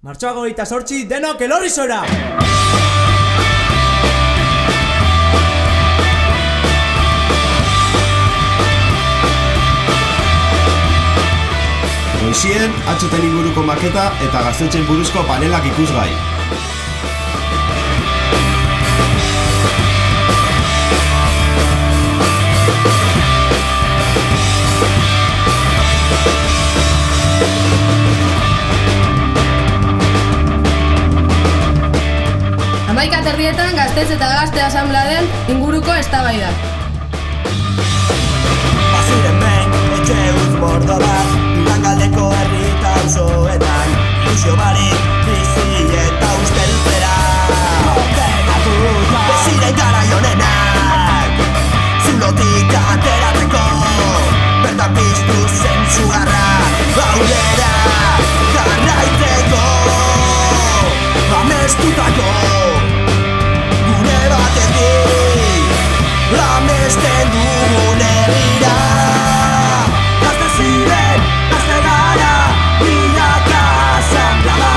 Martxoak hogeita sortzi, denok elorri zora! Goizien, atxeten inguruko maketa eta gaztetxen buruzko panelak ikusgai. Hamaika terrietan gaztez eta gazte asambladen inguruko eztabaida. Baziren behin, etxe utz bordo bat Langaldeko herri eta auzoetan Ilusio barik, bizi eta usteltzera Kondenatu Beziren gara jonenak Zulotik ateratzeko Bertan piztu zentzugarra Dugun herrira Gazte ziren, gazte gara Milaka zanplada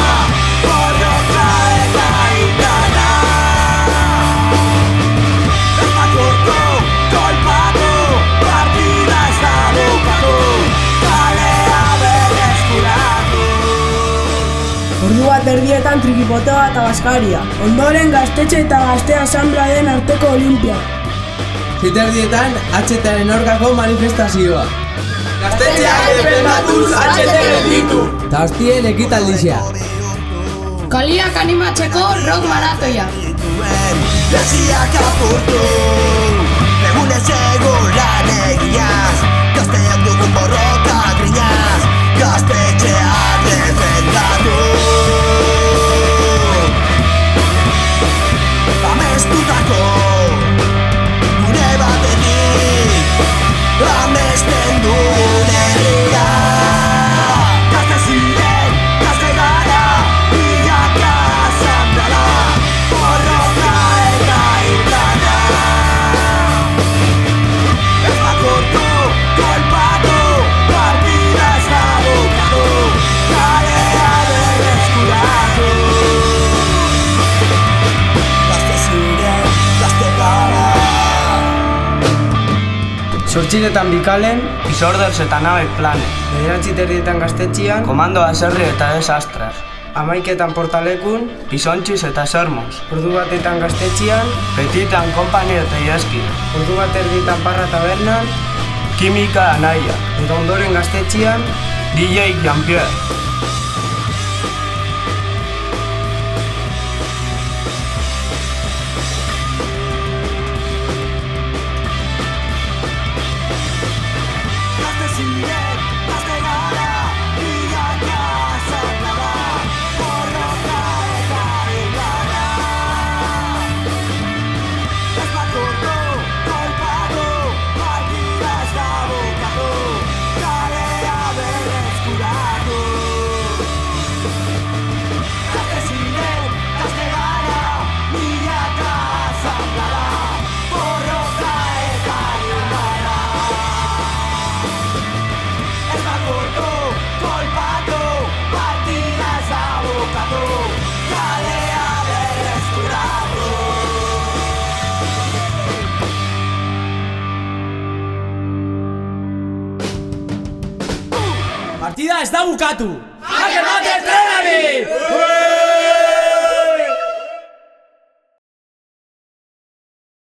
Borroka eta indana Ez bakurtu, kolpatu Partida ez da bukatu Kalea berreskuratu Ordu bat erdietan trikipotoa eta baskaria. Ondoren gaztetxe eta gazte asambladen arteko olimpia. Ziterdietan, atxetaren orkako manifestazioa. Gaztetxeak defendatuz atxeteren ditu! Eta hostien ekitaldizia. Kaliak animatzeko rock maratoia. dituen Lesiak apurtu Egunez egun lan egiaz Sortxiretan bikalen, Disorders eta nabek planes. bederatzi terrietan gaztetxian, Komando aserri eta desastras. amaiketan portalekun, Pisontxiz eta sermos. ordu batetan gaztetxian, Petitan kompani eta ieski. ordu bat erdietan parra tabernan, Kimika anaia. eta ondoren gaztetxian, DJ Jean-Pierre. partida ez da bukatu! Jake mate trenari!